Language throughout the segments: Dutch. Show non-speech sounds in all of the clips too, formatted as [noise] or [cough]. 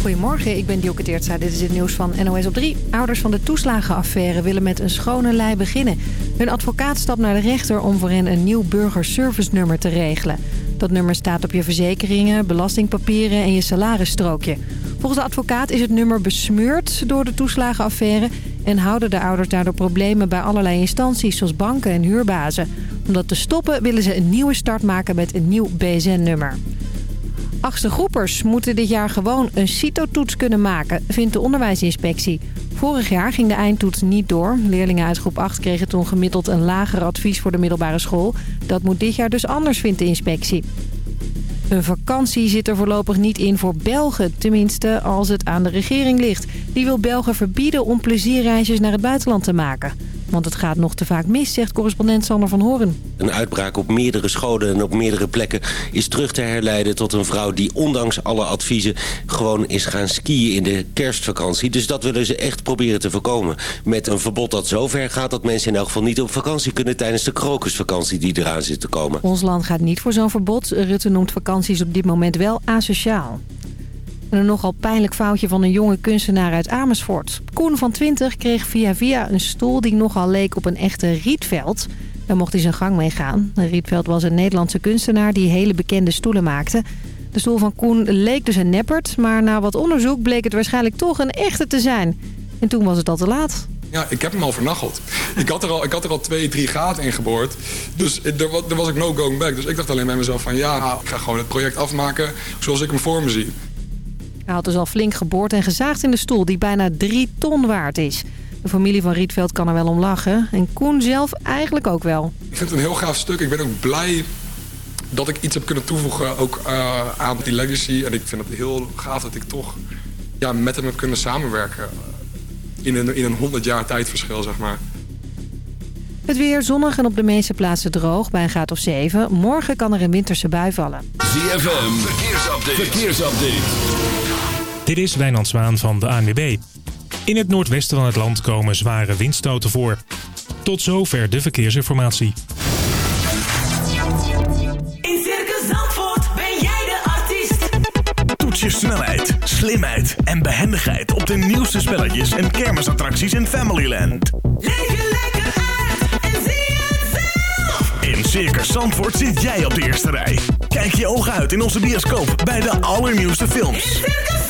Goedemorgen, ik ben Dielke Teertza. Dit is het nieuws van NOS op 3. Ouders van de toeslagenaffaire willen met een schone lei beginnen. Hun advocaat stapt naar de rechter om voor hen een nieuw burgerservice-nummer te regelen. Dat nummer staat op je verzekeringen, belastingpapieren en je salarisstrookje. Volgens de advocaat is het nummer besmeurd door de toeslagenaffaire... en houden de ouders daardoor problemen bij allerlei instanties zoals banken en huurbazen. Om dat te stoppen willen ze een nieuwe start maken met een nieuw BSN-nummer. Achtste groepers moeten dit jaar gewoon een CITO-toets kunnen maken, vindt de onderwijsinspectie. Vorig jaar ging de eindtoets niet door. Leerlingen uit groep 8 kregen toen gemiddeld een lager advies voor de middelbare school. Dat moet dit jaar dus anders, vindt de inspectie. Een vakantie zit er voorlopig niet in voor Belgen. Tenminste, als het aan de regering ligt. Die wil Belgen verbieden om plezierreisjes naar het buitenland te maken. Want het gaat nog te vaak mis, zegt correspondent Sander van Horen. Een uitbraak op meerdere scholen en op meerdere plekken is terug te herleiden tot een vrouw die ondanks alle adviezen gewoon is gaan skiën in de kerstvakantie. Dus dat willen ze echt proberen te voorkomen. Met een verbod dat zo ver gaat dat mensen in elk geval niet op vakantie kunnen tijdens de krokusvakantie die eraan zit te komen. Ons land gaat niet voor zo'n verbod. Rutte noemt vakanties op dit moment wel asociaal. En een nogal pijnlijk foutje van een jonge kunstenaar uit Amersfoort. Koen van 20 kreeg via via een stoel die nogal leek op een echte Rietveld. Daar mocht hij zijn gang mee gaan. Rietveld was een Nederlandse kunstenaar die hele bekende stoelen maakte. De stoel van Koen leek dus een neppert, maar na wat onderzoek bleek het waarschijnlijk toch een echte te zijn. En toen was het al te laat. Ja, ik heb hem al vernacheld. Ik had er al, ik had er al twee, drie gaten in geboord. Dus er, er was ik no going back. Dus ik dacht alleen bij mezelf van ja, ik ga gewoon het project afmaken zoals ik hem voor me zie. Hij had dus al flink geboord en gezaagd in de stoel die bijna drie ton waard is. De familie van Rietveld kan er wel om lachen. En Koen zelf eigenlijk ook wel. Ik vind het een heel gaaf stuk. Ik ben ook blij dat ik iets heb kunnen toevoegen ook, uh, aan die legacy. En ik vind het heel gaaf dat ik toch ja, met hem heb kunnen samenwerken. In een, in een 100 jaar tijdverschil, zeg maar. Het weer zonnig en op de meeste plaatsen droog bij een graad of 7. Morgen kan er een winterse bui vallen. ZFM, verkeersupdate. verkeersupdate. Dit is Wijnand Zwaan van de ANWB. In het noordwesten van het land komen zware windstoten voor. Tot zover de verkeersinformatie. In Circus Zandvoort ben jij de artiest. Toets je snelheid, slimheid en behendigheid op de nieuwste spelletjes en kermisattracties in Familyland. Leef je lekker uit en zie het zelf. In Circus Zandvoort zit jij op de eerste rij. Kijk je ogen uit in onze bioscoop bij de allernieuwste films. In Circus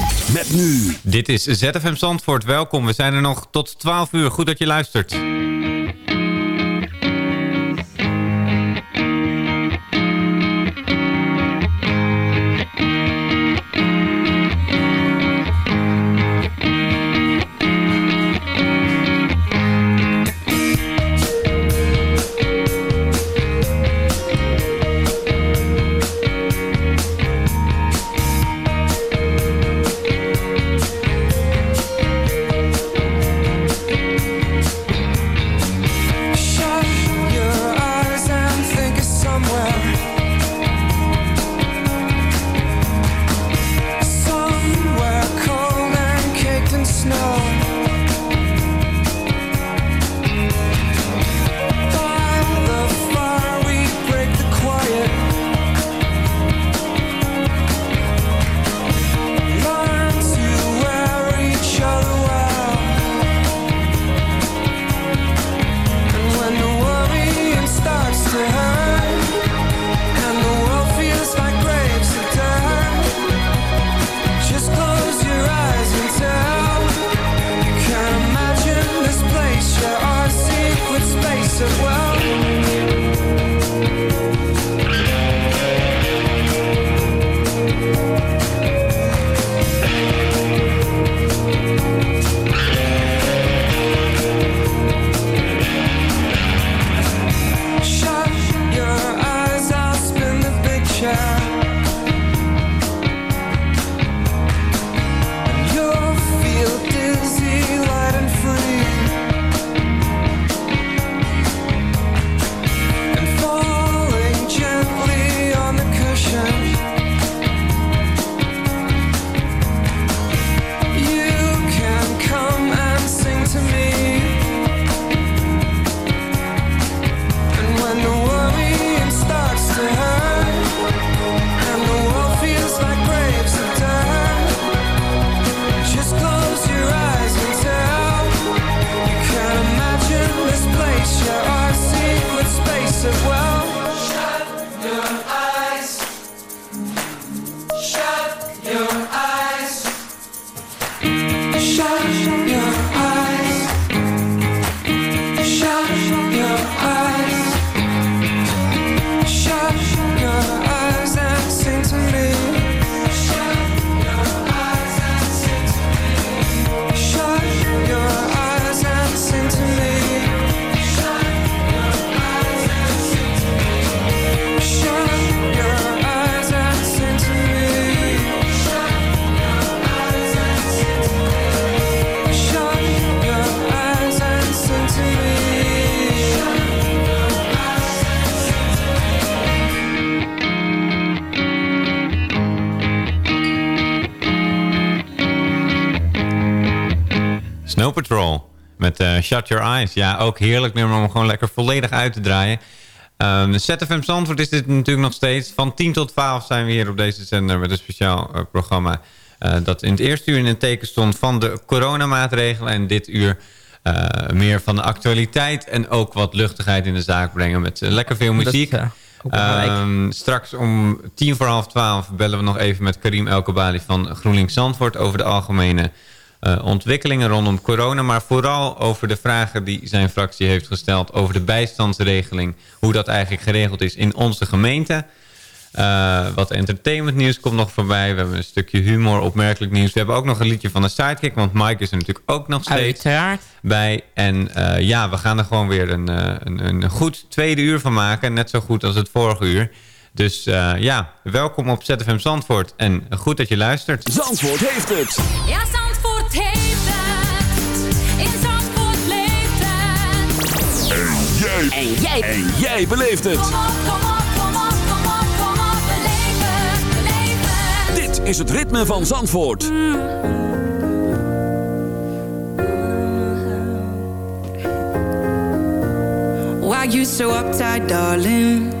Met nu. Dit is ZFM Zandvoort. Welkom. We zijn er nog tot 12 uur. Goed dat je luistert. Shut Your Eyes. Ja, ook heerlijk nummer om gewoon lekker volledig uit te draaien. Um, ZFM Zandvoort is dit natuurlijk nog steeds. Van 10 tot 12 zijn we hier op deze zender met een speciaal uh, programma... Uh, dat in het eerste uur in een teken stond van de coronamaatregelen... en dit uur uh, meer van de actualiteit en ook wat luchtigheid in de zaak brengen... met lekker veel muziek. Dat, um, straks om tien voor half twaalf bellen we nog even met Karim Elkebali van GroenLinks Zandvoort... over de algemene ontwikkelingen rondom corona... maar vooral over de vragen die zijn fractie heeft gesteld... over de bijstandsregeling, hoe dat eigenlijk geregeld is in onze gemeente... Uh, wat entertainment nieuws komt nog voorbij. We hebben een stukje humor, opmerkelijk nieuws. We hebben ook nog een liedje van de Sidekick. Want Mike is er natuurlijk ook nog steeds Uiteraard. bij. En uh, ja, we gaan er gewoon weer een, een, een, goed tweede uur van maken. Net zo goed als het vorige uur. Dus uh, ja, welkom op ZFM Zandvoort. En goed dat je luistert. Zandvoort heeft het. Ja, Zandvoort heeft het. In Zandvoort leeft het. En jij. En jij. En jij beleeft het. Kom op, kom op, kom op, kom op, kom op. Beleef het, beleef het. Dit is het ritme van Zandvoort. Why you so uptight, darling?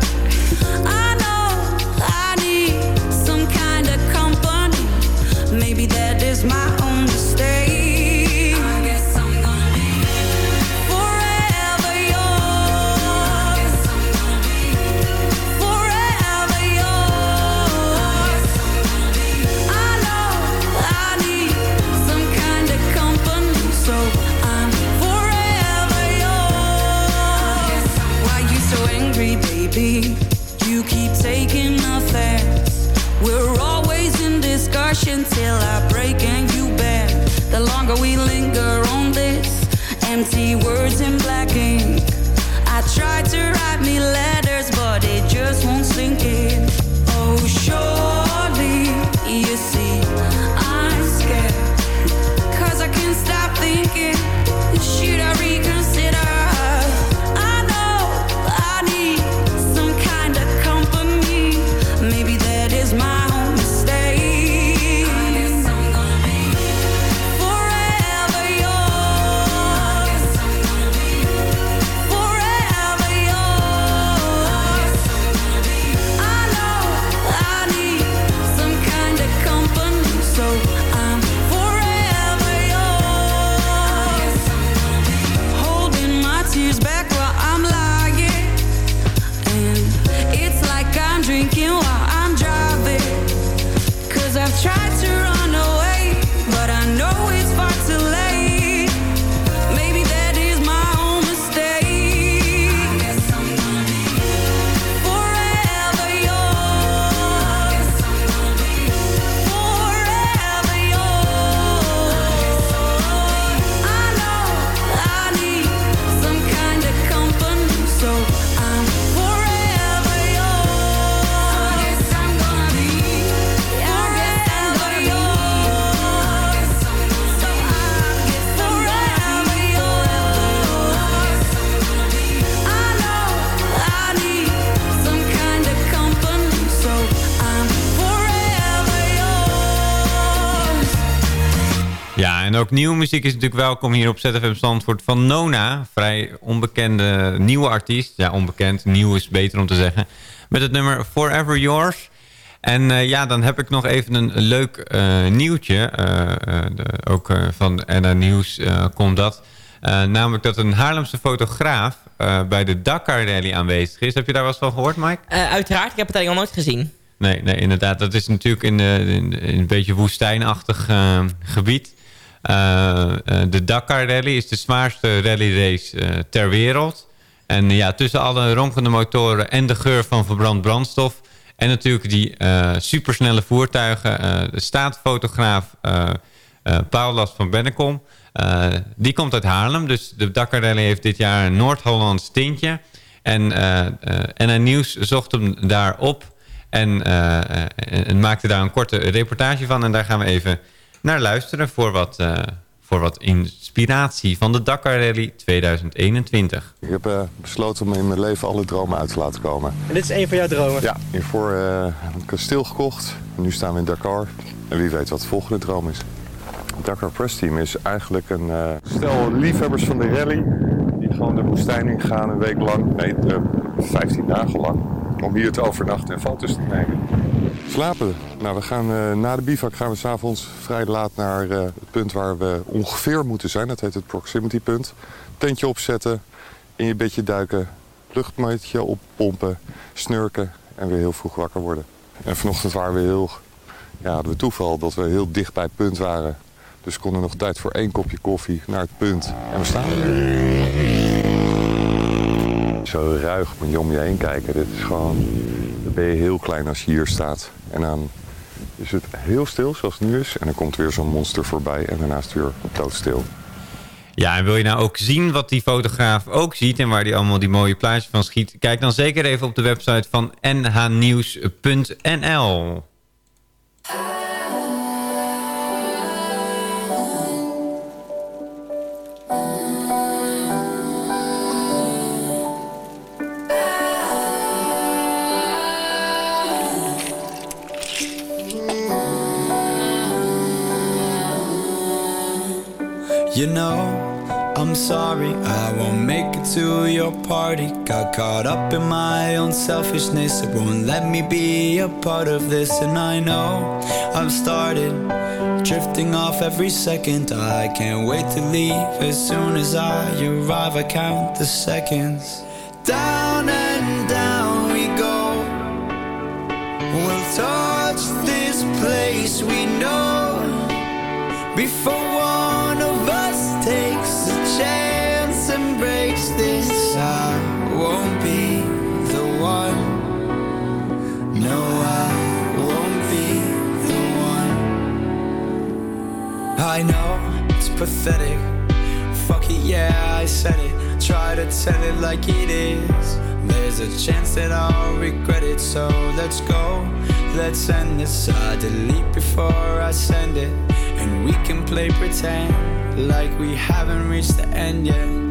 My ook nieuwe muziek is natuurlijk welkom hier op ZFM Zandvoort van Nona. Vrij onbekende nieuwe artiest. Ja, onbekend. Nieuw is beter om te zeggen. Met het nummer Forever Yours. En uh, ja, dan heb ik nog even een leuk uh, nieuwtje. Uh, de, ook van NA Nieuws komt dat. namelijk dat een Haarlemse fotograaf bij de Dakar Rally aanwezig is. Heb je daar wel eens van gehoord, Mike? uiteraard, ik heb het eigenlijk nog nooit gezien. Nee, nee, inderdaad. Dat is natuurlijk in, de, in, in een beetje woestijnachtig gebied. Uh, de Dakar Rally is de zwaarste rallyrace uh, ter wereld. En ja, tussen alle ronkende motoren en de geur van verbrand brandstof... en natuurlijk die uh, supersnelle voertuigen... de staat fotograaf eh Paulas van Bennekom. Eh, die komt uit Haarlem, dus de Dakar Rally heeft dit jaar een Noord-Hollands tintje. En eh eh, NN Nieuws zocht hem daar op eh, eh, en maakte daar een korte reportage van. En daar gaan we even naar luisteren voor wat, eh, voor wat inspiratie van de Dakar Rally 2021. Ik heb eh, besloten om in mijn leven alle dromen uit te laten komen. En dit is een van jouw dromen? Ja, hiervoor eh, heb ik een kasteel gekocht. Nu staan we in Dakar. En wie weet wat de volgende droom is. Het Dakar Press Team is eigenlijk een eh, stel liefhebbers van de rally. Die gewoon de woestijn in gaan een week lang. Nee, eh, 15 dagen lang. Om hier te overnachten en foto's te nemen. Slapen. Nou, we gaan eh, na de bivak gaan we s'avonds vrij laat naar eh, het punt waar we ongeveer moeten zijn. Dat heet het proximity punt. Tentje opzetten, in je bedje duiken, luchtmatje oppompen, snurken en weer heel vroeg wakker worden. En vanochtend waren we heel, ja, hadden we toeval dat we heel dicht bij het punt waren. Dus konden nog tijd voor één kopje koffie naar het punt. En we staan er. Zo ruig moet je om je heen kijken. Dit is gewoon, dan ben je heel klein als je hier staat. En dan is het heel stil zoals het nu is. En dan komt weer zo'n monster voorbij en daarnaast weer doodstil. Ja, en wil je nou ook zien wat die fotograaf ook ziet... en waar hij allemaal die mooie plaatjes van schiet... kijk dan zeker even op de website van nhnieuws.nl. You know, I'm sorry, I won't make it to your party. Got caught up in my own selfishness, it won't let me be a part of this. And I know I've started drifting off every second. I can't wait to leave as soon as I arrive. I count the seconds. Down and down we go. We'll touch this place we know before this. I won't be the one. No, I won't be the one. I know it's pathetic. Fuck it, yeah, I said it. Try to tell it like it is. There's a chance that I'll regret it, so let's go. Let's end this. I delete before I send it. And we can play pretend like we haven't reached the end yet.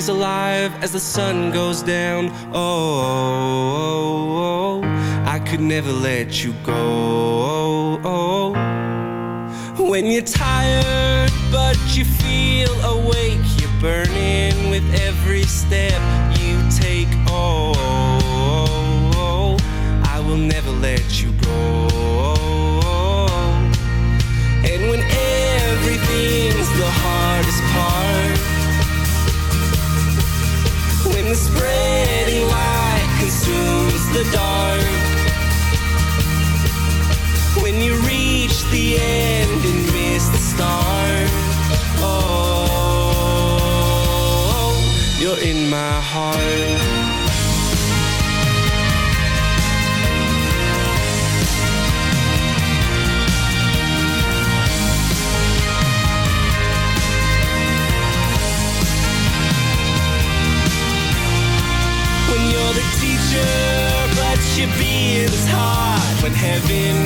Is alive as the sun goes down. Oh, oh, oh, I could never let you go. Oh, when you're tired, but you feel awake, you're burning with every step you're in my heart your being's hard when heaven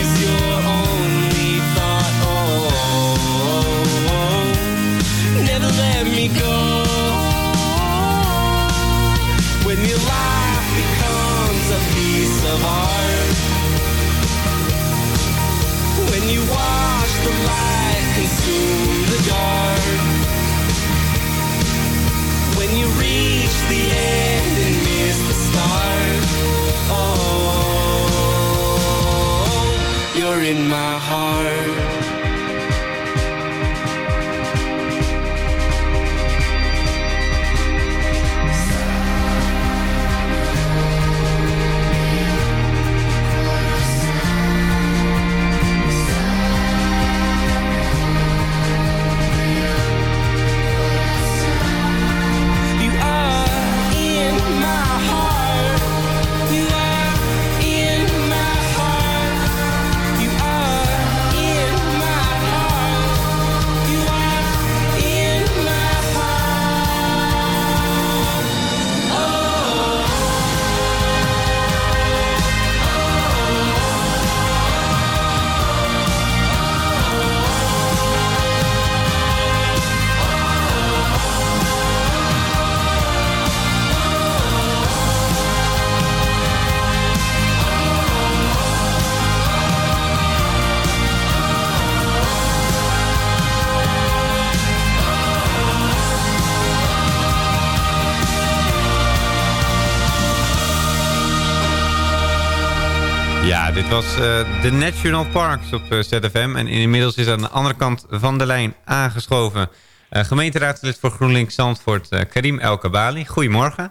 is your only thought. Oh, oh, oh, oh. never let me go. Becomes a piece of art, when you watch the light consume the dark when you reach the end and miss the start. Oh, you're in my heart. Was eh, de National Parks op eh, ZFM. En inmiddels is aan de andere kant van de lijn aangeschoven... eh, gemeenteraadslid voor GroenLinks Zandvoort, Karim El Kabali. Goedemorgen.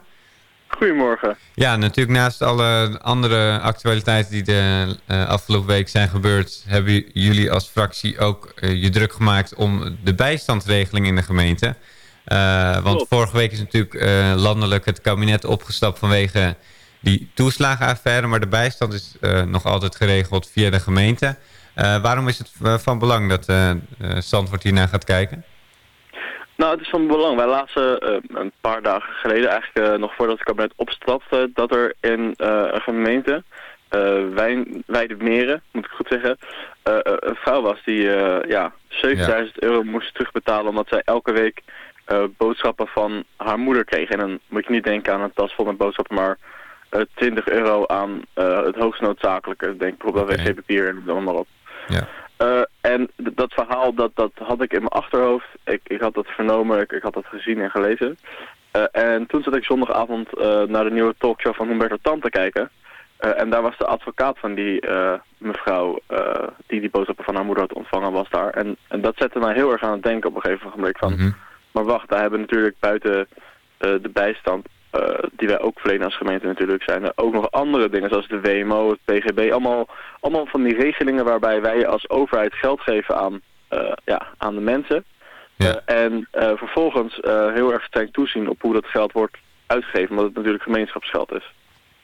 Goedemorgen. Ja, natuurlijk naast alle andere actualiteiten die de afgelopen week zijn gebeurd... hebben jullie als fractie ook je druk gemaakt om de bijstandsregeling in de gemeente. Want vorige week is natuurlijk landelijk het kabinet opgestapt vanwege die toeslagenaffaire. Maar de bijstand is eh, nog altijd geregeld via de gemeente. Eh, waarom is het eh, van belang dat Zandvoort hiernaar gaat kijken? Nou, het is van belang. Wij lazen een paar dagen geleden, eigenlijk nog voordat het kabinet opstapte, dat er in een gemeente, Wijn, Weidemeren, moet ik goed zeggen, een vrouw was die ja, 7000 euro moest terugbetalen omdat zij elke week boodschappen van haar moeder kreeg. En dan moet je niet denken aan een tas vol met boodschappen, maar 20 euro aan eh, het hoogst noodzakelijke. Denk bijvoorbeeld aan wc-papier en noem maar op. Ja. Eh, en dat verhaal, dat, dat had ik in mijn achterhoofd. Ik, ik had dat vernomen, ik, ik had dat gezien en gelezen. Eh, en toen zat ik zondagavond eh, naar de nieuwe talkshow van Humberto Tan te kijken. Eh, en daar was de advocaat van die eh, mevrouw eh, die die boodschappen van haar moeder had ontvangen, was daar. En, en dat zette mij heel erg aan het denken op een gegeven moment van... Maar wacht, daar hebben natuurlijk buiten eh, de bijstand, eh, die wij ook verlenen als gemeente natuurlijk, zijn er ook nog andere dingen zoals de WMO, het PGB. Allemaal, allemaal van die regelingen waarbij wij als overheid geld geven aan, eh, ja, aan de mensen. Eh, en vervolgens heel erg streng toezien op hoe dat geld wordt uitgegeven, omdat het natuurlijk gemeenschapsgeld is.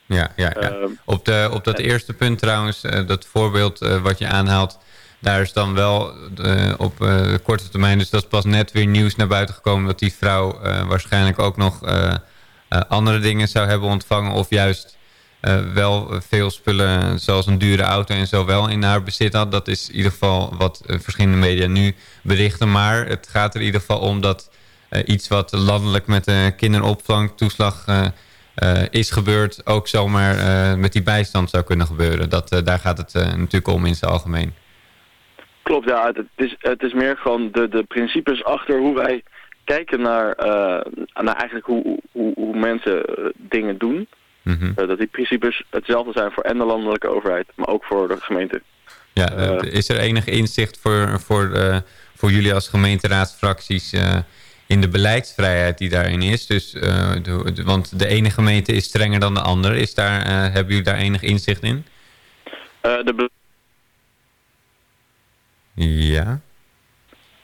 Ja, ja, ja. Ehm, op, de, op dat eerste punt trouwens, dat voorbeeld wat je aanhaalt... daar is dan wel op korte termijn... dus dat is pas net weer nieuws naar buiten gekomen... dat die vrouw waarschijnlijk ook nog andere dingen zou hebben ontvangen... of juist eh, wel veel spullen zoals een dure auto en zo wel in haar bezit had. Dat is in ieder geval wat eh, verschillende media nu berichten. Maar het gaat er in ieder geval om dat eh, iets wat landelijk met de kinderopvangtoeslag eh, eh, is gebeurd... ook zomaar eh, met die bijstand zou kunnen gebeuren. Dat, eh, daar gaat het eh, natuurlijk om in zijn algemeen. Klopt, ja. Het is, het is meer gewoon de, de principes achter hoe wij kijken naar, eh, naar eigenlijk hoe, hoe, hoe mensen eh, dingen doen. Mhm. Eh, dat die principes hetzelfde zijn voor en de landelijke overheid, maar ook voor de gemeente. Ja, is er enig inzicht voor, voor, voor jullie als gemeenteraadsfracties in de beleidsvrijheid die daarin is? Dus, de, de- want de ene gemeente is strenger dan de andere. Is daar, hebben jullie daar enig inzicht in? De Ja.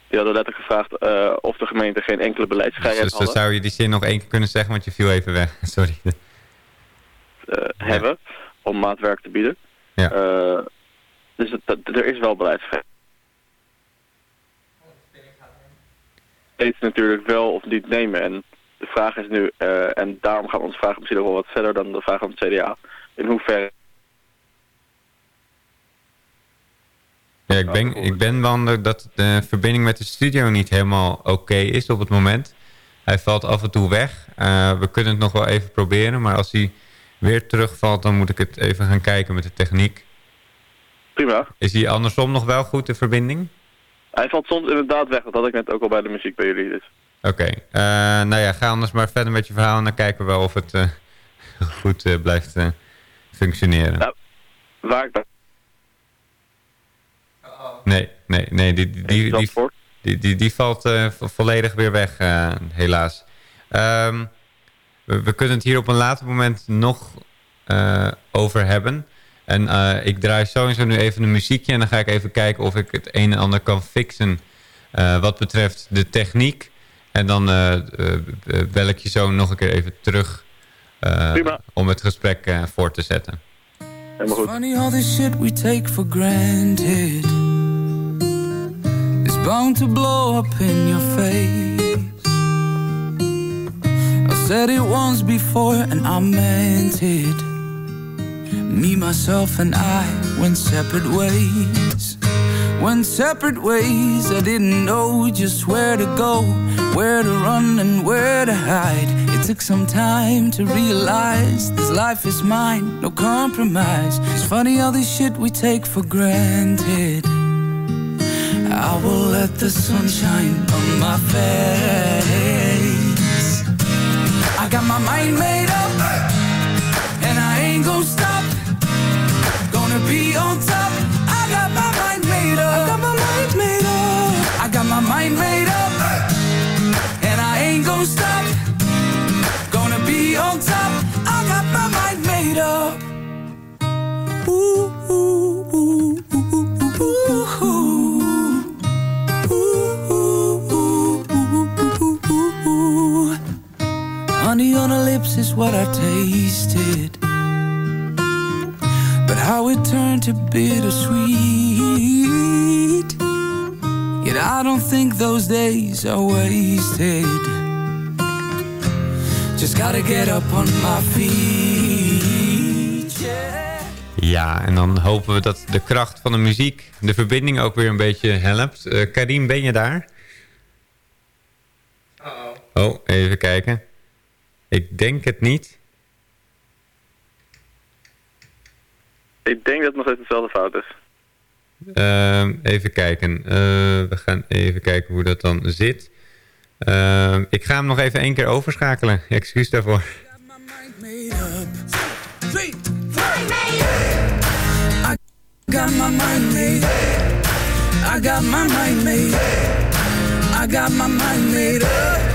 Die hadden letterlijk gevraagd eh, of de gemeente geen enkele beleidsvrijheid Dus hadden, zou je die zin nog één keer kunnen zeggen, want je viel even weg. [laughs] Sorry. eh, hebben om maatwerk te bieden. Ja. Eh, dus het, dat- er is wel beleidsvrijheid. Steeds natuurlijk wel of niet nemen. En de vraag is nu, en daarom gaan we onze vraag misschien nog wel wat verder dan de vraag van het CDA. In hoeverre Ja, ik ben, ik ben bang dat de verbinding met de studio niet helemaal oké is op het moment. Hij valt af en toe weg. Eh, we kunnen het nog wel even proberen, maar als hij weer terugvalt, dan moet ik het even gaan kijken met de techniek. Prima. Is hij andersom nog wel goed, de verbinding? Hij valt soms inderdaad weg, dat had ik net ook al bij de muziek bij jullie. Dus. Oké, Eh, nou ja, ga anders maar verder met je verhaal en dan kijken we wel of het eh, [laughs] goed blijft functioneren. Nou, waar ik Nee, nee, nee, die, die, die, die, die, valt eh, vo- volledig weer weg, eh, helaas. Ehm, we, we kunnen het hier op een later moment nog eh, over hebben. En eh, ik draai sowieso nu even een muziekje en dan ga ik even kijken of ik het een en ander kan fixen eh, wat betreft de techniek. En dan bel ik je zo nog een keer even terug eh, Prima. om het gesprek eh, voor te zetten. Helemaal goed. Funny all this shit we take for granted is bound to blow up in your face. I said it once before and I meant it. Me, myself, and I went separate ways. Went separate ways. I didn't know just where to go, where to run, and where to hide. It took some time to realize this life is mine, no compromise. It's funny all this shit we take for granted. I will let the sun shine on my face. I got my mind made up, and I ain't gonna stop. Gonna be on top. I got my mind made up. I got my mind made up. I got my mind made up, and I ain't gonna stop. Honey on her lips is what I tasted. But how it turned to bittersweet. Yet I don't think those days are wasted. Just gotta get up on my feet. Yeah. Ja, en dan hopen we dat de kracht van de muziek de verbinding ook weer een beetje helpt. Eh Karim, ben je daar? Oh, even kijken. Ik denk het niet. Ik denk dat het nog steeds dezelfde fout is. Ehm, even kijken. Eh, we gaan even kijken hoe dat dan zit. Ehm, ik ga hem nog even één keer overschakelen. Excuus daarvoor. Three, I got my mind made. I got my mind made. I got my mind made up.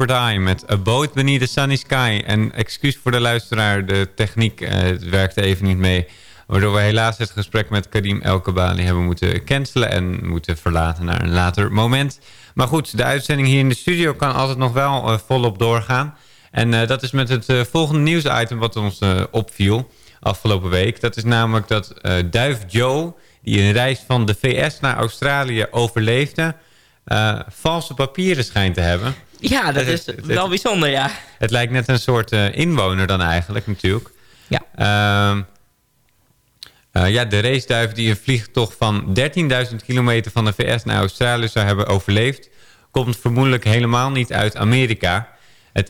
Met A Boat Beneath the Sunny Sky. En excuus voor de luisteraar, de techniek eh, werkte even niet mee. Waardoor we helaas het gesprek met Karim Elkebali hebben moeten cancelen... en moeten verlaten naar een later moment. Maar goed, de uitzending hier in de studio kan altijd nog wel eh, volop doorgaan. En eh, dat is met het volgende nieuwsitem wat ons opviel afgelopen week. Dat is namelijk dat Duif Joe, die een reis van de VS naar Australië overleefde... valse papieren schijnt te hebben. Ja, dat is wel bijzonder, ja. Het lijkt net een soort eh, inwoner dan eigenlijk natuurlijk. Ja. ja, de raceduif die een vliegtocht van 13.000 kilometer van de VS naar Australië zou hebben overleefd... komt vermoedelijk helemaal niet uit Amerika. Het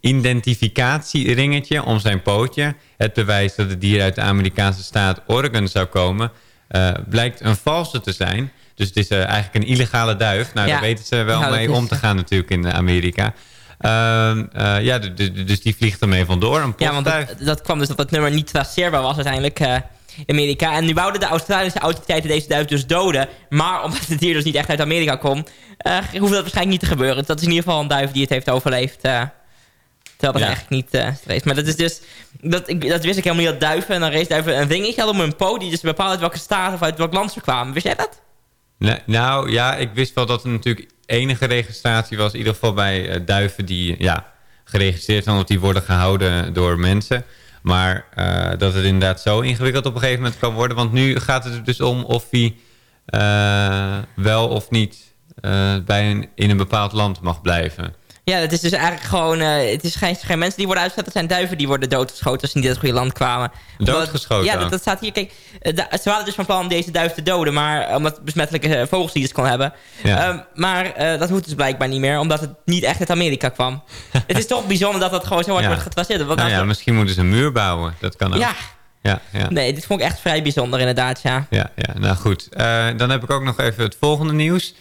identificatieringetje om zijn pootje... het bewijs dat het dier uit de Amerikaanse staat Oregon zou komen... eh, blijkt een valse te zijn... Dus het is eh, eigenlijk een illegale duif. Nou, daar weten ze wel dat mee om te gaan natuurlijk in Amerika. Ehm, eh, ja, dus die vliegt ermee vandoor. Een Ja, want dat, dat kwam dus dat het nummer niet traceerbaar was uiteindelijk eh, in Amerika. En nu wouden de Australische autoriteiten deze duif dus doden. Maar omdat het dier dus niet echt uit Amerika komt, eh hoeft dat waarschijnlijk niet te gebeuren. Dat is in ieder geval een duif die het heeft overleefd. eh, terwijl het Ja. eigenlijk niet eh race. Maar dat is dus... Dat, ik, dat wist ik helemaal niet dat duiven en dan raceduiven een dingetje hadden om hun poot... die dus bepaalt uit welke staat of uit welk land ze kwamen. Wist jij dat? Nou ja, ik wist wel dat er natuurlijk enige registratie was. In ieder geval bij eh, duiven die ja, geregistreerd zijn. Want die worden gehouden door mensen. Maar eh, dat het inderdaad zo ingewikkeld op een gegeven moment kan worden. Want nu gaat het er dus om of hij eh, wel of niet bij in een bepaald land mag blijven. Ja, het is dus eigenlijk gewoon... eh, het is geen, geen mensen die worden uitgezet. Het zijn duiven die worden doodgeschoten als ze niet uit het goede land kwamen. Doodgeschoten? Ja, dat, dat staat hier. Kijk, eh, ze hadden dus van plan om deze duif te doden. Maar eh, omdat het besmettelijke vogelziektes kon hebben. Ja. Ehm, maar dat hoeft dus blijkbaar niet meer. Omdat het niet echt uit Amerika kwam. [laughs] het is toch bijzonder dat dat gewoon zo hard Ja. wordt getraceerd. Nou ja, er- misschien moeten ze een muur bouwen. Dat kan ook. Ja. Ja, ja. Nee, dit vond ik echt vrij bijzonder inderdaad, ja. Ja, ja nou goed. Dan heb ik ook nog even het volgende nieuws.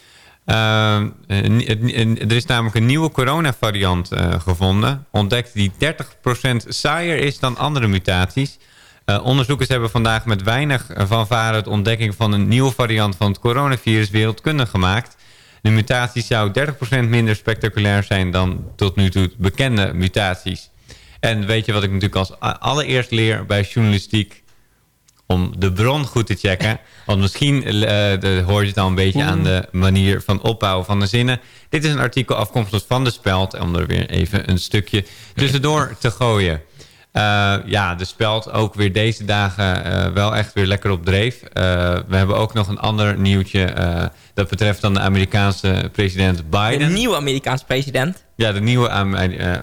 Eh, een- er is namelijk een nieuwe coronavariant eh gevonden. Ontdekt die 30% saaier is dan andere mutaties. Eh, onderzoekers hebben vandaag met weinig fanfare het ontdekking van een nieuwe variant van het coronavirus wereldkundig gemaakt. De mutatie zou 30% minder spectaculair zijn dan tot nu toe bekende mutaties. En weet je wat ik natuurlijk als allereerst leer bij journalistiek? Om de bron goed te checken. Want misschien de, hoor je het al een beetje aan de manier van opbouwen van de zinnen. Dit is een artikel afkomstig van de Speld. Om er weer even een stukje tussendoor te gooien. Eh, ja, de Speld ook weer deze dagen eh, wel echt weer lekker op dreef. We hebben ook nog een ander nieuwtje. dat betreft dan de Amerikaanse president Biden. Een nieuwe Amerikaanse president. Ja, de nieuwe Am- eh,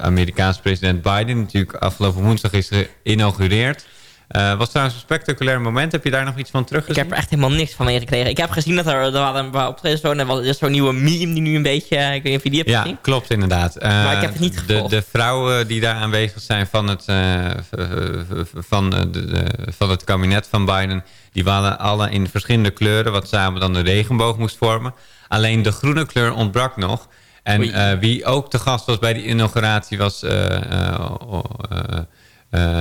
Amerikaanse president Biden, die natuurlijk afgelopen woensdag is geïnaugureerd. Eh, was trouwens een spectaculair moment. Heb je daar nog iets van Ik teruggezien? heb er echt helemaal niks van meegekregen. Ik heb gezien dat er, er waren een paar optredens zo, en er was is zo'n nieuwe meme die nu een beetje... eh, Ik weet niet of je die hebt Ja, gezien. klopt inderdaad. Eh, Maar ik heb het niet de, gevolgd. de vrouwen die daar aanwezig zijn van het, van, de, de- van het kabinet van Biden... die waren alle in verschillende kleuren... wat samen dan de regenboog moest vormen. Alleen de groene kleur ontbrak nog. En wie ook te gast was bij die inauguratie was... eh,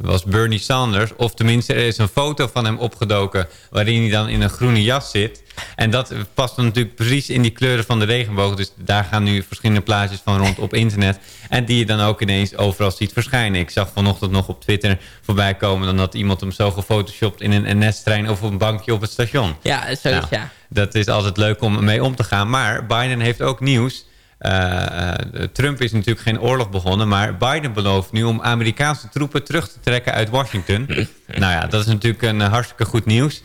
was Bernie Sanders. Of tenminste, er is een foto van hem opgedoken... waarin hij dan in een groene jas zit. En dat past dan natuurlijk precies in die kleuren van de regenboog. Dus daar gaan nu verschillende plaatjes van rond op internet. En die je dan ook ineens overal ziet verschijnen. Ik zag vanochtend nog op Twitter voorbij komen... dan had iemand hem zo gefotoshopt in een NS-trein... of op een bankje op het station. Ja, zoiets, Nou, ja. Dat is altijd leuk om mee om te gaan. Maar Biden heeft ook nieuws. Eh, eh, Trump is natuurlijk geen oorlog begonnen... maar Biden belooft nu om Amerikaanse troepen terug te trekken uit Washington. [laughs] nou ja, dat is natuurlijk een eh, hartstikke goed nieuws.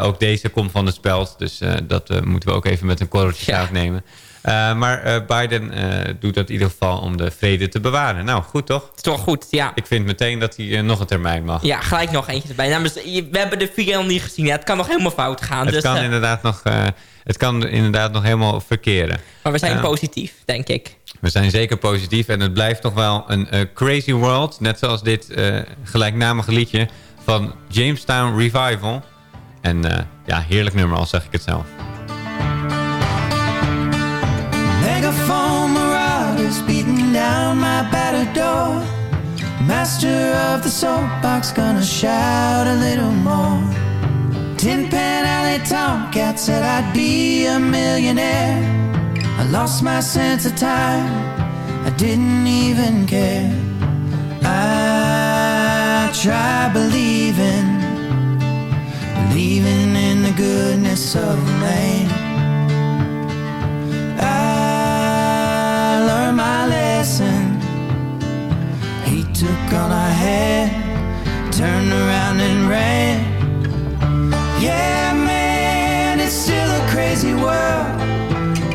Ook deze komt van de speld, dus dat moeten we ook even met een korreltje nemen. Eh, maar eh, Biden eh, doet dat in ieder geval om de vrede te bewaren. Nou, goed toch? is toch goed, ja. Ik vind meteen dat hij nog een termijn mag. Ja, gelijk nog eentje erbij. Nou, dus, je- we hebben de video niet gezien. Ja, het kan nog helemaal fout gaan. Het dus, kan, inderdaad nog, het kan inderdaad nog helemaal verkeren. maar we zijn positief, denk ik. We zijn zeker positief en het blijft toch wel een crazy world. Net zoals dit gelijknamige liedje van Jamestown Revival. En ja, heerlijk nummer al zeg ik het zelf. Marauders beating down my battered door. Master of the soapbox gonna shout a little more. Tin Pan Alley Tomcat said I'd be a millionaire. I lost my sense of time. I didn't even care. I tried believing, believing in the goodness of man. I took all I had, turned around and ran. Yeah, man, it's still a crazy world.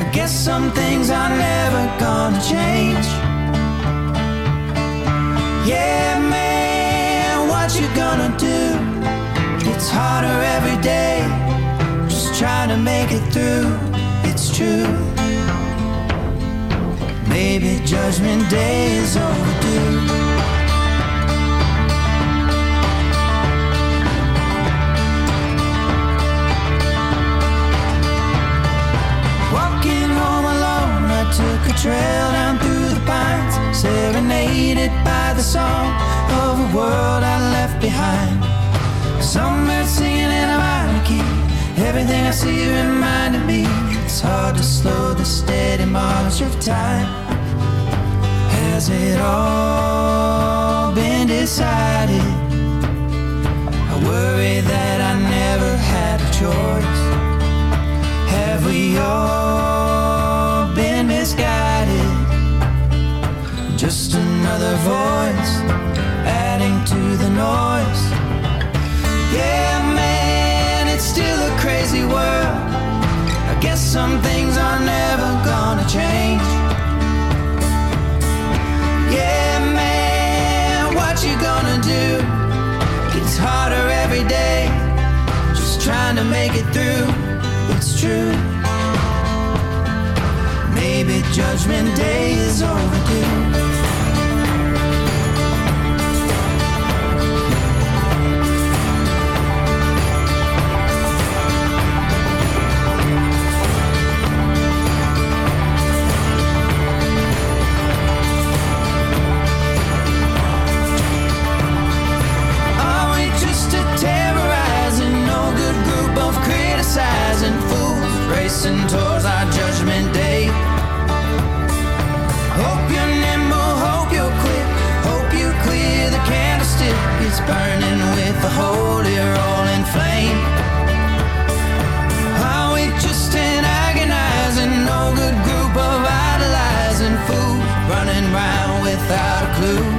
I guess some things are never gonna change. Yeah, man, what you gonna do? It's harder every day, just trying to make it through. It's true. Maybe Judgment Day is overdue. Serenaded by the song of a world I left behind. Some singing in a minor key. Everything I see reminded me it's hard to slow the steady march of time. Has it all been decided? I worry that I never had a choice. Have we all been misguided? Just another voice adding to the noise. Yeah, man, it's still a crazy world. I guess some things are never gonna change. Yeah, man, what you gonna do? It's harder every day, just trying to make it through. It's true. Maybe Judgment Day is overdue. racing towards our judgment day. Hope you're nimble, hope you're quick, hope you clear the candlestick. It's burning with the holy rolling flame. Are we just an agonizing, no good group of idolizing fools running round without a clue?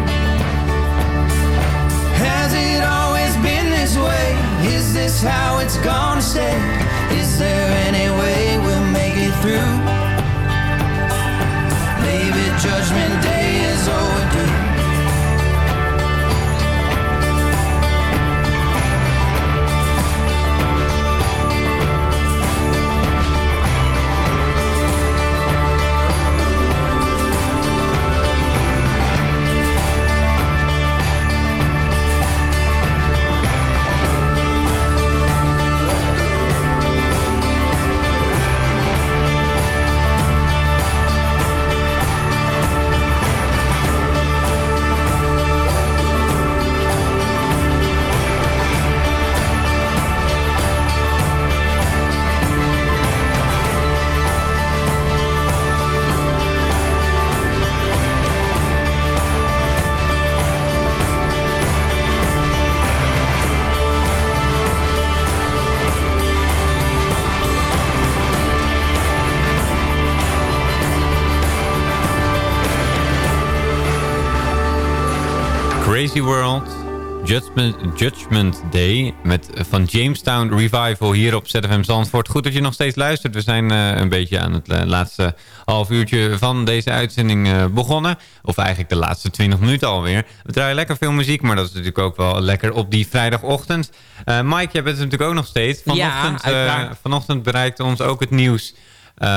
Judgment, Judgment Day met, eh, van Jamestown Revival hier op ZFM Zandvoort. Goed dat je nog steeds luistert. We zijn eh, een beetje aan het eh, laatste half uurtje van deze uitzending begonnen. Of eigenlijk de laatste 20 minuten alweer. We draaien lekker veel muziek, maar dat is natuurlijk ook wel lekker op die vrijdagochtend. Mike, jij bent het natuurlijk ook nog steeds. Vanochtend, Ja, vanochtend bereikte ons ook het nieuws...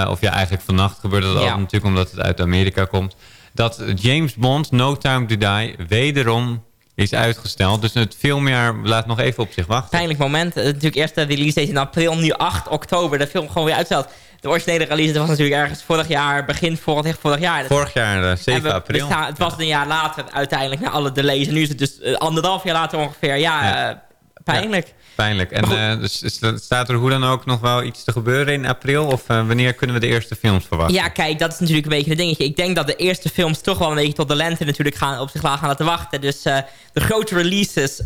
of ja, eigenlijk vannacht gebeurde dat Ja. al natuurlijk omdat het uit Amerika komt... dat James Bond, No Time to Die, wederom is uitgesteld. Dus het filmjaar laat nog even op zich wachten. Pijnlijk moment. Eh, natuurlijk eerst de release date in april, nu 8 oktober. De film gewoon weer uitstelt. De originele release dat was natuurlijk ergens vorig jaar, begin vorig, vorig jaar. Vorig jaar, eh, 7 En we- april. staan- het was een jaar later uiteindelijk, na alle delays. En nu is het dus eh, anderhalf jaar later ongeveer. Ja, eh, pijnlijk. Pijnlijk. En eh, dus, is- staat er hoe dan ook nog wel iets te gebeuren in april? Of eh, wanneer kunnen we de eerste films verwachten? Ja, kijk, dat is natuurlijk een beetje een dingetje. Ik denk dat de eerste films toch wel een beetje tot de lente natuurlijk gaan, op zich wel gaan laten wachten. Dus eh, de grote releases,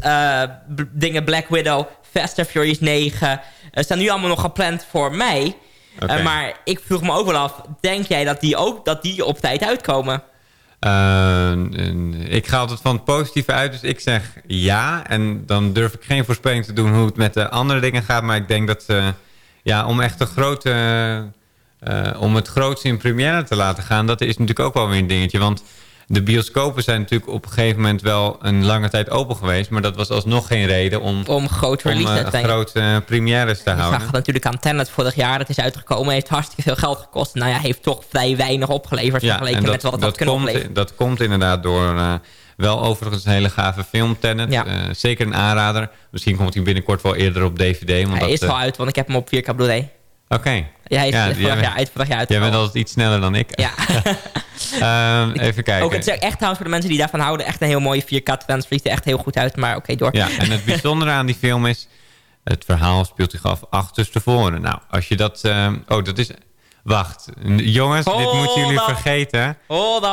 dingen Black Widow, Fast and Furious 9, eh, staan nu allemaal nog gepland voor mei. Maar ik vroeg me ook wel af, denk jij dat die ook dat die op tijd uitkomen? Eh, en ik ga altijd van het positieve uit, dus ik zeg ja. En dan durf ik geen voorspelling te doen hoe het met de andere dingen gaat. Maar ik denk dat, ja, om echt een grote... eh, om het grootste in première te laten gaan, dat is natuurlijk ook wel weer een dingetje. Want de bioscopen zijn natuurlijk op een gegeven moment wel een lange tijd open geweest. Maar dat was alsnog geen reden om, om eh, ik. grote eh, premières te houden. zag het natuurlijk aan Tenet vorig jaar. Het is uitgekomen, heeft hartstikke veel geld gekost. Nou ja, heeft toch vrij weinig opgeleverd vergeleken met wat het had kunnen komt, dat komt inderdaad door eh, wel overigens een hele gave film, Tenet. Ja. Zeker een aanrader. Misschien komt hij binnenkort wel eerder op DVD. Want Hij dat, is al uit, want ik heb hem op 4K Blu-ray. Oké. Ja, hij is vorig jij jaar bent- uit, vorig jaar Jij bent altijd iets sneller dan ik. Ja. [laughs] Ehm, even kijken. Ook het is echt trouwens voor de mensen die daarvan houden... echt een heel mooie 4K-trans. Ziet er echt heel goed uit, maar oké, door. Ja, en het bijzondere aan die film is... het verhaal speelt zich af achterstevoren. Nou, als je dat... ehm, oh, dat is... Wacht, jongens, dit moeten jullie up. vergeten.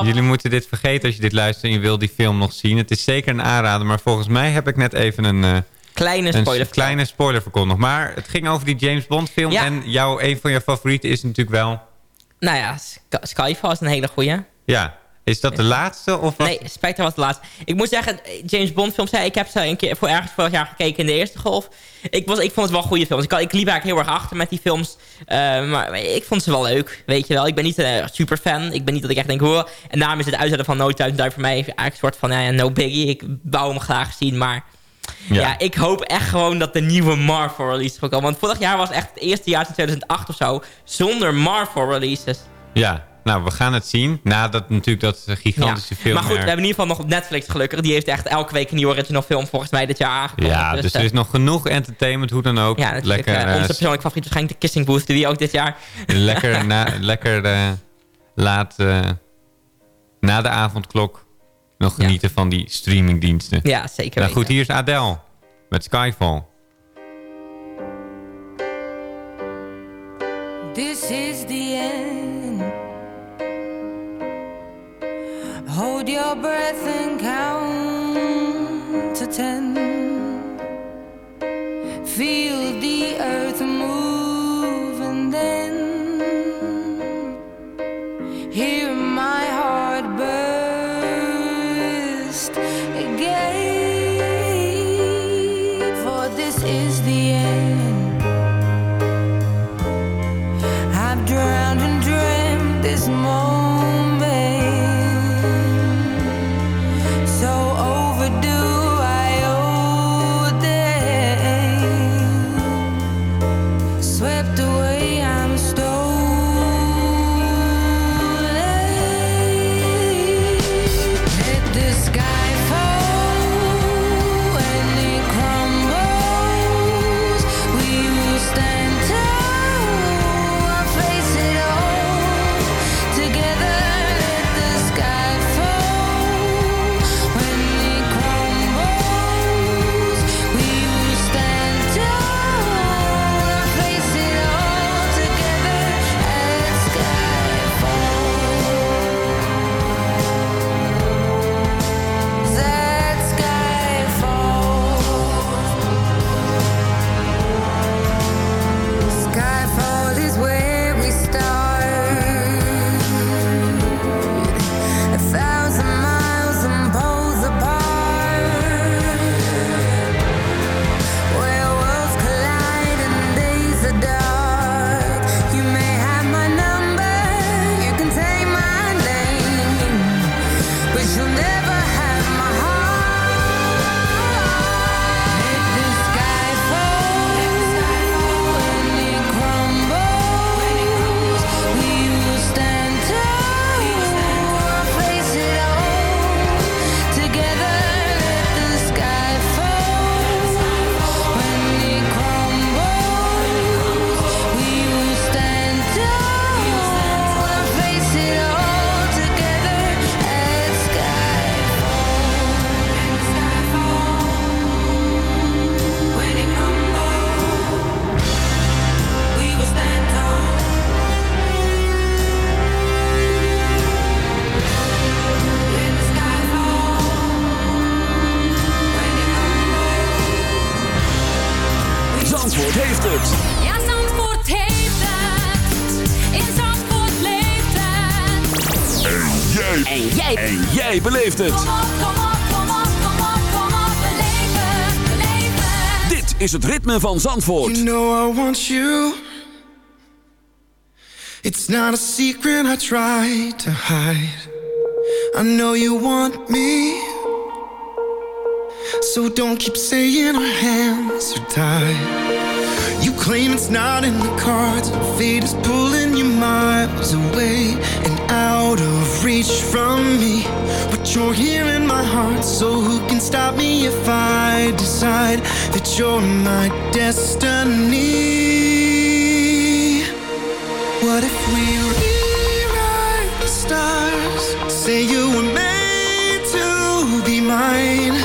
Jullie moeten dit vergeten als je dit luistert en je wil die film nog zien. Het is zeker een aanrader, maar volgens mij heb ik net even een... eh, Kleine een spoiler s- kleine spoiler verkondigd. Maar het ging over die James Bond film. Ja. En jouw, een van jouw favorieten is natuurlijk wel... Nou ja, Sk- Skyfall is een hele goeie. Ja, is dat de laatste? Of was- Nee, Spectre was de laatste. Ik moet zeggen, James Bond films, ik heb ze een keer voor ergens vorig jaar gekeken in de eerste golf. Ik, was, ik vond het wel goede films. Ik, had- ik liep eigenlijk heel erg achter met die films. Eh, maar, ik vond ze wel leuk, weet je wel. Ik ben niet een super fan. Ik ben niet dat ik echt denk, hoor. En daarom is het uitzetten van No Time voor mij eigenlijk een soort van, ja, no biggie. Ik wou hem graag zien, maar... Ja. ik hoop echt gewoon dat de nieuwe Marvel release gaat komen. Want vorig jaar was echt het eerste jaar sinds 2008 of zo... zonder Marvel releases. Ja, nou, we gaan het zien. Nadat natuurlijk dat gigantische film... Maar goed, we hebben in ieder geval nog op Netflix gelukkig. Die heeft echt elke week een nieuwe original film volgens mij dit jaar aangekondigd. Ja, dus er eh, is nog genoeg entertainment, hoe dan ook. ja, lekker, eh, eh, onze persoonlijke favoriet waarschijnlijk de Kissing Booth, die ook dit jaar. lekker, [laughs] na, lekker laat na de avondklok nog genieten van die streamingdiensten. Ja, zeker Nou goed, hier is Adele met Skyfall. This is the end. Hold your breath and count to ten. Feel En jij. En jij beleeft het. Kom op, kom op, kom op, kom op, kom op, beleef het, beleef het. Dit is het ritme van Zandvoort. You know I want you. It's not a secret I try to hide. I know you want me. So don't keep saying our hands are tied. You claim it's not in the cards. Fate is pulling you miles away out of reach from me. But you're here in my heart, so who can stop me if I decide that you're my destiny? What if we rewrite the stars? Say you were made to be mine.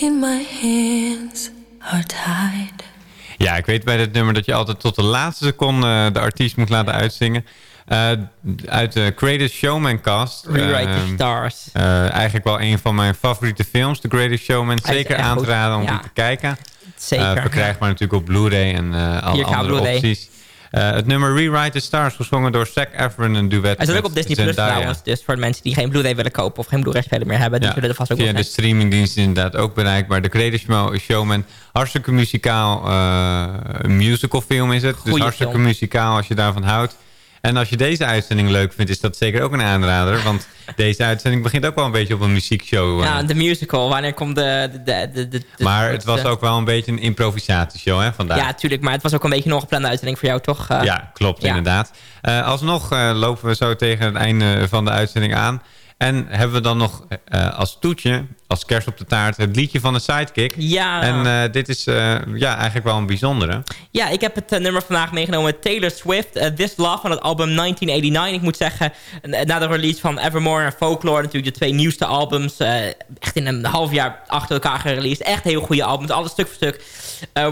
In my hands are tied. Ja, ik weet bij dit nummer dat je altijd tot de laatste seconde eh, de artiest moet laten uitzingen. Eh, uit de Greatest Showman cast. Rewrite the Eh, Stars. eh, eigenlijk wel een van mijn favoriete films, The Greatest Showman. Zeker aan te raden om ja. die te kijken. Zeker, Eh, verkrijgbaar natuurlijk op Blu-ray en eh, alle 4K andere opties. Eh, het nummer Rewrite the Stars, gezongen door Zac Efron, een duet Hij staat ook op Disney Plus trouwens. Dus voor de mensen die geen Blu-ray willen kopen of geen Blu-ray-speler meer hebben, die Ja, zullen er vast ook via de streamingdienst inderdaad ook bereikbaar. De Greatest Showman, hartstikke muzikaal eh, musical film is het. dus hartstikke film. muzikaal als je daarvan houdt. En als je deze uitzending leuk vindt, is dat zeker ook een aanrader. Want [laughs] deze uitzending begint ook wel een beetje op een muziekshow. eh. Ja, de musical. Wanneer komt de... de, de, de, maar het was ook wel een beetje een improvisatieshow hè, vandaag. Ja, tuurlijk. Maar het was ook een beetje een geplande uitzending voor jou, toch? eh? Ja, klopt ja. inderdaad. Eh, alsnog lopen we zo tegen het einde van de uitzending aan. En hebben we dan nog als toetje als kerst op de taart het liedje van de Sidekick. Ja. En eh, dit is eh, ja, eigenlijk wel een bijzondere. Ja, ik heb het eh, nummer vandaag meegenomen. Taylor Swift, This Love van het album 1989. Ik moet zeggen, na de release van Evermore en Folklore... natuurlijk de twee nieuwste albums... echt in een half jaar achter elkaar gereleased. Echt heel goede albums, alles stuk voor stuk.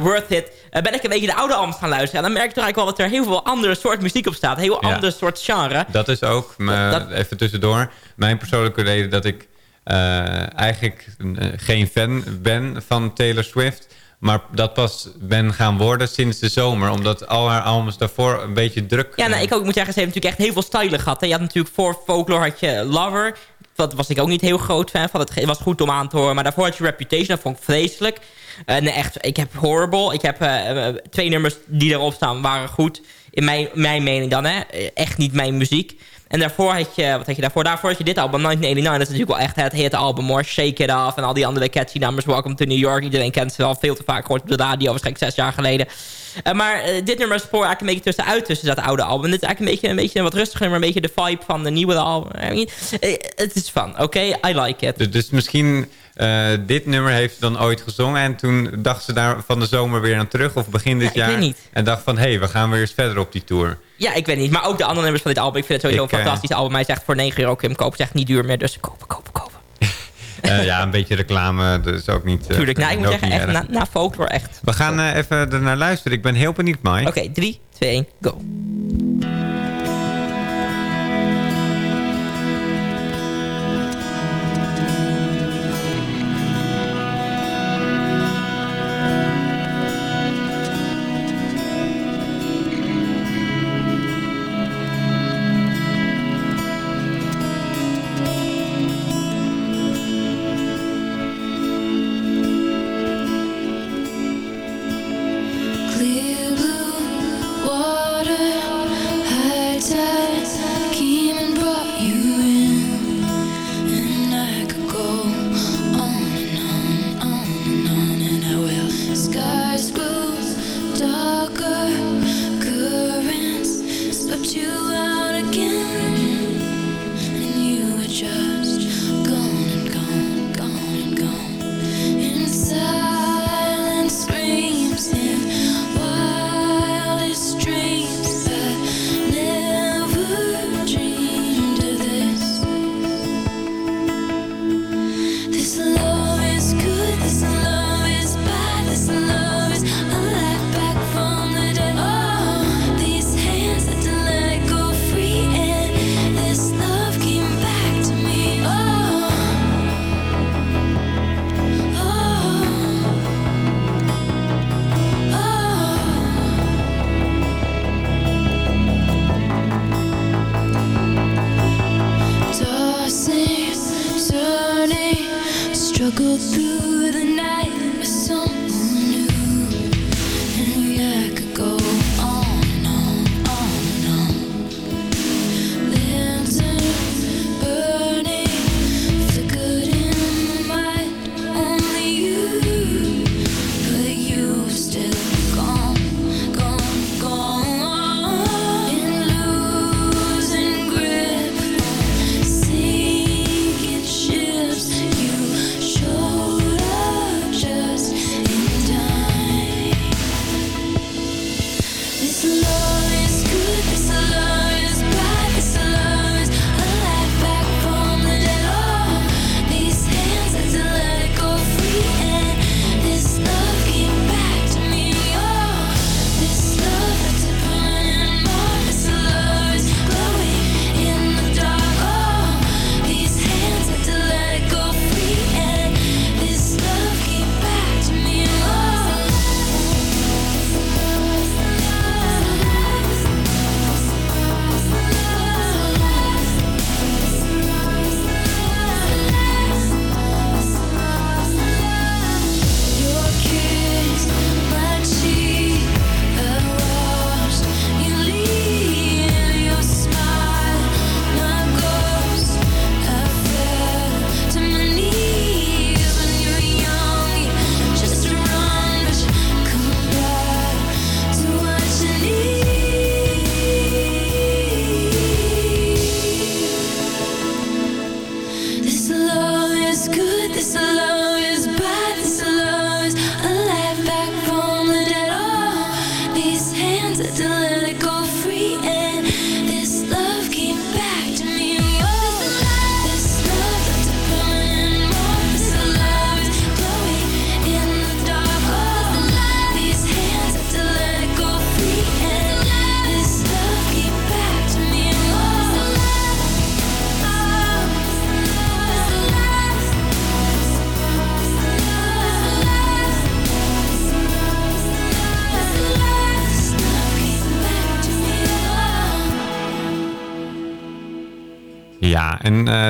worth it. Ben ik een beetje de oude albums gaan luisteren. En dan merk je toch eigenlijk wel dat er heel veel andere soort muziek op staat. Heel Ja. ander soort genre. Dat is ook, Dat- even tussendoor, mijn persoonlijke reden dat ik eigenlijk eh, geen fan ben van Taylor Swift. Maar dat pas ben gaan worden sinds de zomer. Omdat al haar albums daarvoor een beetje druk... Ja, nou, ik ook moet zeggen, ze heeft natuurlijk echt heel veel stijlen gehad. Hè. Je had natuurlijk voor Folklore had je Lover. Dat was ik ook niet heel groot fan van. Het was goed om aan te horen. Maar daarvoor had je Reputation. Dat vond ik vreselijk. Eh, nee, echt, ik heb Horrible. Ik heb eh, eh, twee nummers die erop staan waren goed. In mijn, mijn mening dan, hè. Eh, Echt niet mijn muziek. En daarvoor had je, wat had je daarvoor? Daarvoor had je dit album, 1989. Dat is natuurlijk wel echt het hit album hoor. Shake It Off en al die andere catchy nummers. Welcome to New York. Iedereen kent ze wel veel te vaak gehoord op de radio. Waarschijnlijk zes jaar geleden. Eh, maar eh, dit nummer spoor eigenlijk een beetje tussenuit tussen dat oude album. Dit is eigenlijk een beetje een, beetje een wat rustiger nummer. Een beetje de vibe van de nieuwe album. I mean, eh, Het is fun, oké? I like it. Dus misschien eh, dit nummer heeft ze dan ooit gezongen... en toen dacht ze daar van de zomer weer aan terug... of begin dit Ja, ik jaar. weet niet. En dacht van, hé, hey, we gaan weer eens verder op die tour. Ja, ik weet niet. Maar ook de andere nummers van dit album. Ik vind het sowieso Ik, een eh, fantastisch album. Hij zegt voor 9 euro hem kopen. Echt niet duur meer. Dus kopen, kopen, kopen. [laughs] Eh, ja, een beetje reclame, dat is ook niet... Tuurlijk. Nou, ik moet zeggen, echt na, na folklore echt. We gaan even ernaar luisteren. Ik ben heel benieuwd, Mike. Oké, 3, 2, 1, go.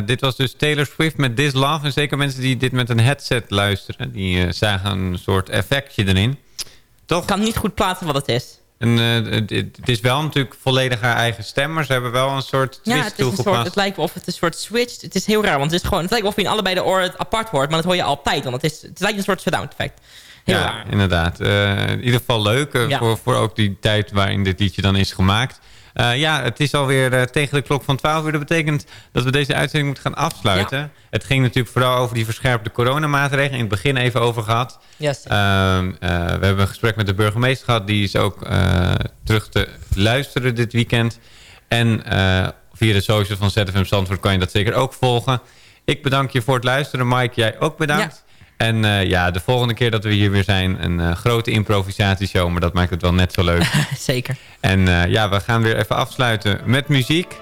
Dit was dus Taylor Swift met This Love. En zeker mensen die dit met een headset luisteren... die eh, zagen een soort effectje erin. Toch? Ik kan niet goed plaatsen wat het is. En eh, het, is wel natuurlijk volledig haar eigen stem... maar ze hebben wel een soort Ja, twist het, is een soort, het lijkt of het een soort switch. Het is heel raar, want het is gewoon. Het lijkt of je in allebei de oren het apart hoort, maar dat hoor je altijd. Want het, is, het lijkt een soort surround effect. Heel ja, raar. inderdaad. Eh, in ieder geval leuk eh, Ja. voor, voor ook die tijd waarin dit liedje dan is gemaakt. Eh, ja, het is alweer eh, tegen de klok van 12 uur. Dat betekent dat we deze uitzending moeten gaan afsluiten. Het ging natuurlijk vooral over die verscherpte coronamaatregelen. In het begin even over gehad. Yes. Ehm, eh, we hebben een gesprek met de burgemeester gehad. Die is ook terug te luisteren dit weekend. En via de socials van ZFM Zandvoort kan je dat zeker ook volgen. Ik bedank je voor het luisteren. Mike, jij ook bedankt. En eh, ja, de volgende keer dat we hier weer zijn... een eh, grote improvisatieshow, maar dat maakt het wel net zo leuk. [laughs] Zeker. En eh, ja, we gaan weer even afsluiten met muziek.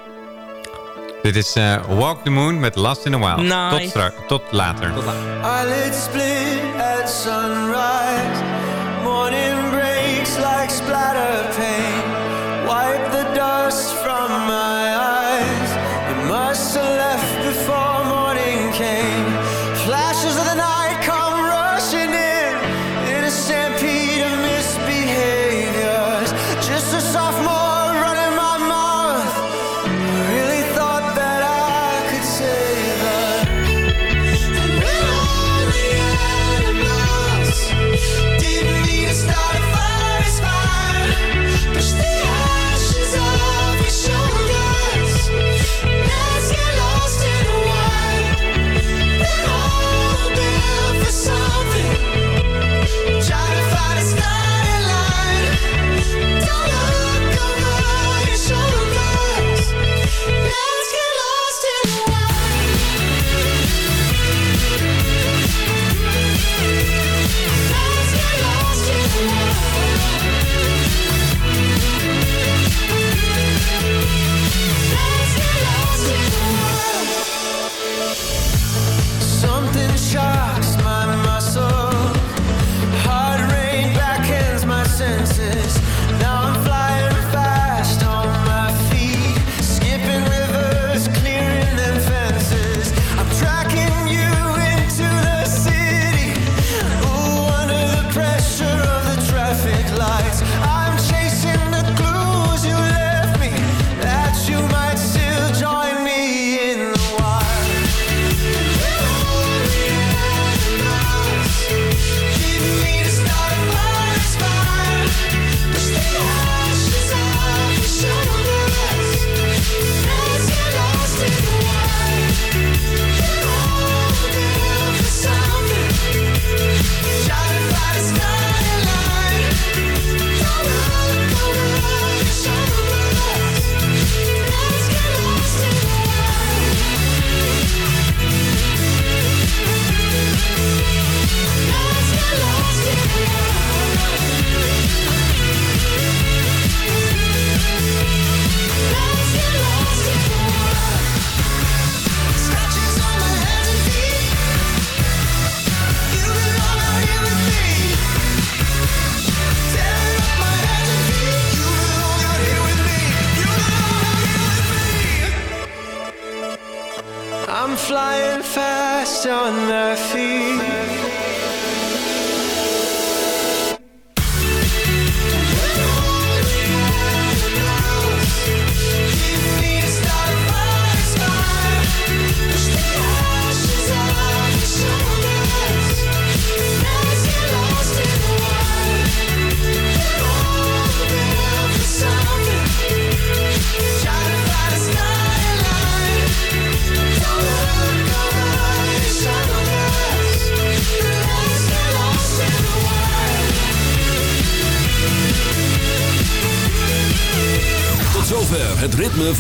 Dit is eh, Walk the Moon met Last in a While. Nice. Tot, straks, tot later. Eyelids split at sunrise. Morning breaks like splatter paint. Wipe the dust from my eyes. You must have left before morning came.